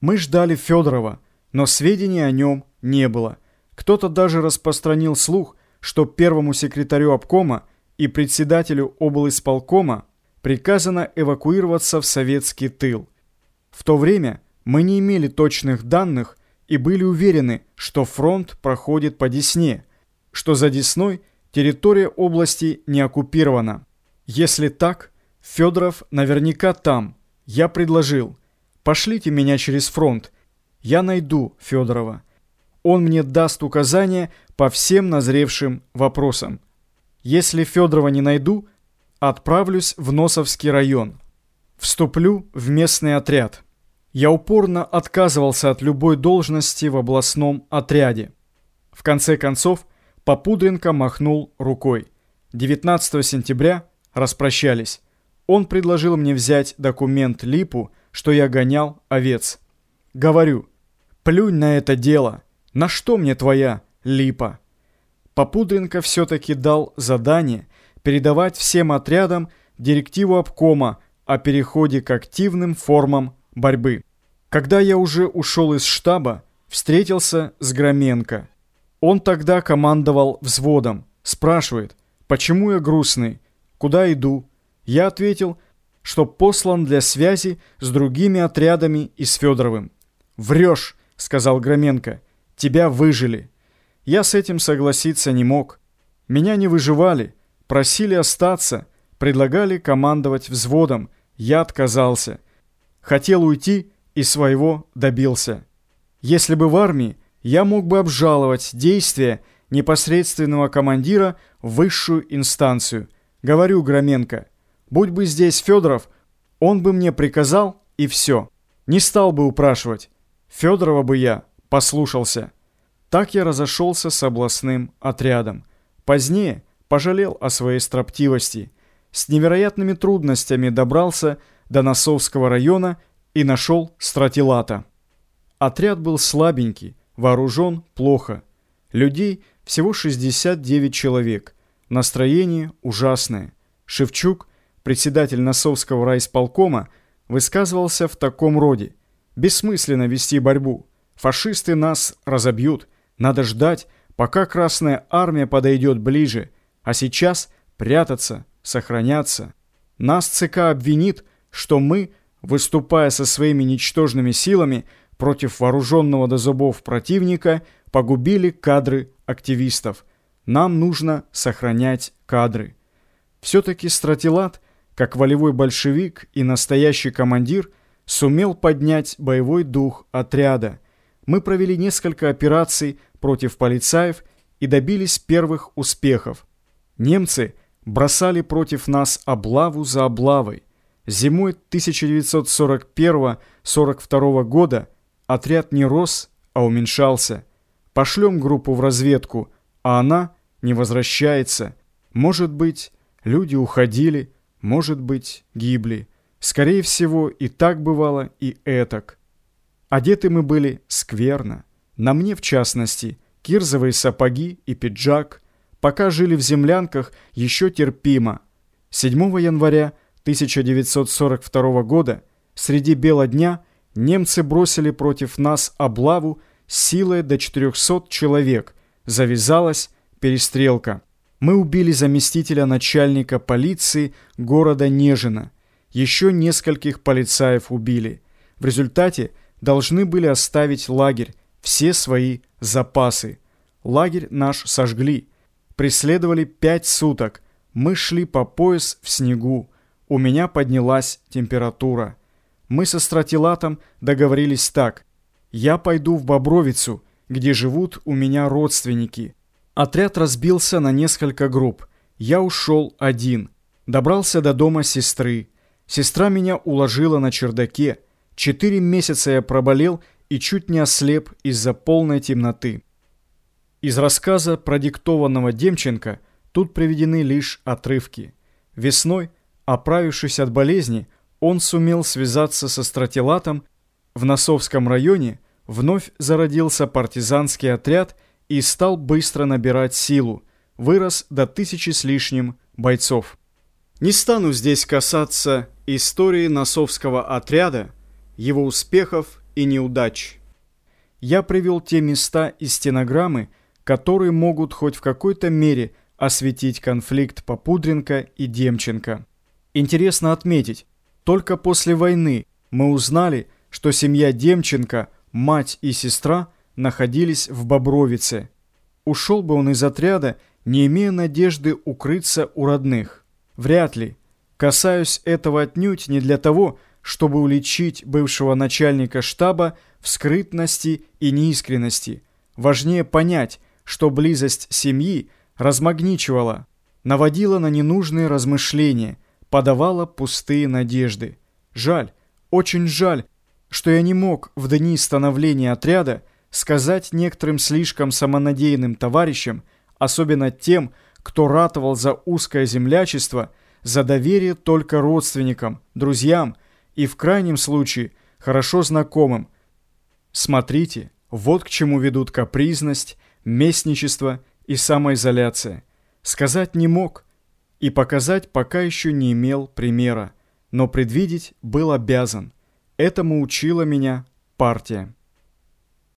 Мы ждали Федорова, но сведений о нем не было. Кто-то даже распространил слух, что первому секретарю обкома и председателю облисполкома приказано эвакуироваться в советский тыл. В то время мы не имели точных данных и были уверены, что фронт проходит по Десне, что за Десной территория области не оккупирована. Если так, Федоров наверняка там. Я предложил, пошлите меня через фронт, я найду Федорова. Он мне даст указания по всем назревшим вопросам. Если Федорова не найду, отправлюсь в Носовский район. Вступлю в местный отряд. Я упорно отказывался от любой должности в областном отряде. В конце концов, Попудренко махнул рукой. 19 сентября распрощались. Он предложил мне взять документ Липу, что я гонял овец. Говорю, плюнь на это дело. На что мне твоя Липа? Попудренко все-таки дал задание передавать всем отрядам директиву обкома о переходе к активным формам борьбы. Когда я уже ушел из штаба, встретился с Громенко. Он тогда командовал взводом. Спрашивает, почему я грустный, куда иду. Я ответил, что послан для связи с другими отрядами и с Федоровым. «Врешь», — сказал Громенко, — «тебя выжили». Я с этим согласиться не мог. Меня не выживали, просили остаться, предлагали командовать взводом. Я отказался. Хотел уйти и своего добился. Если бы в армии, я мог бы обжаловать действия непосредственного командира в высшую инстанцию. Говорю, Громенко, будь бы здесь Федоров, он бы мне приказал, и все. Не стал бы упрашивать. Федорова бы я послушался. Так я разошелся с областным отрядом. Позднее пожалел о своей строптивости. С невероятными трудностями добрался до Носовского района и нашел стратилата. Отряд был слабенький, вооружен плохо. Людей всего 69 человек. Настроение ужасное. Шевчук, председатель Носовского райисполкома, высказывался в таком роде. «Бессмысленно вести борьбу. Фашисты нас разобьют. Надо ждать, пока Красная Армия подойдет ближе, а сейчас прятаться, сохраняться. Нас ЦК обвинит, что мы, выступая со своими ничтожными силами против вооруженного до зубов противника, погубили кадры активистов. Нам нужно сохранять кадры. Все-таки Стратилат, как волевой большевик и настоящий командир, сумел поднять боевой дух отряда. Мы провели несколько операций против полицаев и добились первых успехов. Немцы бросали против нас облаву за облавой. Зимой 1941-42 года отряд не рос, а уменьшался. Пошлем группу в разведку, а она не возвращается. Может быть, люди уходили, может быть, гибли. Скорее всего, и так бывало, и этак. Одеты мы были скверно. На мне, в частности, кирзовые сапоги и пиджак. Пока жили в землянках, еще терпимо. 7 января 1942 года среди бела дня немцы бросили против нас облаву силой до 400 человек. Завязалась перестрелка. Мы убили заместителя начальника полиции города Нежина. Еще нескольких полицаев убили. В результате должны были оставить лагерь, все свои запасы. Лагерь наш сожгли. Преследовали пять суток. Мы шли по пояс в снегу. У меня поднялась температура. Мы со стратилатом договорились так. Я пойду в Бобровицу, где живут у меня родственники. Отряд разбился на несколько групп. Я ушел один. Добрался до дома сестры. Сестра меня уложила на чердаке. Четыре месяца я проболел и чуть не ослеп из-за полной темноты. Из рассказа, продиктованного Демченко, тут приведены лишь отрывки. Весной, оправившись от болезни, он сумел связаться со стратилатом. В Носовском районе вновь зародился партизанский отряд и стал быстро набирать силу, вырос до тысячи с лишним бойцов. Не стану здесь касаться истории Носовского отряда, его успехов и неудач. Я привел те места из стенограммы, которые могут хоть в какой-то мере осветить конфликт Попудренко и Демченко. Интересно отметить, только после войны мы узнали, что семья Демченко, мать и сестра, находились в Бобровице. Ушел бы он из отряда, не имея надежды укрыться у родных. Вряд ли. Касаюсь этого отнюдь не для того, чтобы уличить бывшего начальника штаба в скрытности и неискренности. Важнее понять, что близость семьи размагничивала, наводила на ненужные размышления, подавала пустые надежды. Жаль, очень жаль, что я не мог в дни становления отряда сказать некоторым слишком самонадеянным товарищам, особенно тем, кто ратовал за узкое землячество, за доверие только родственникам, друзьям и, в крайнем случае, хорошо знакомым. Смотрите, вот к чему ведут капризность, местничество и самоизоляция. Сказать не мог и показать пока еще не имел примера, но предвидеть был обязан. Этому учила меня партия.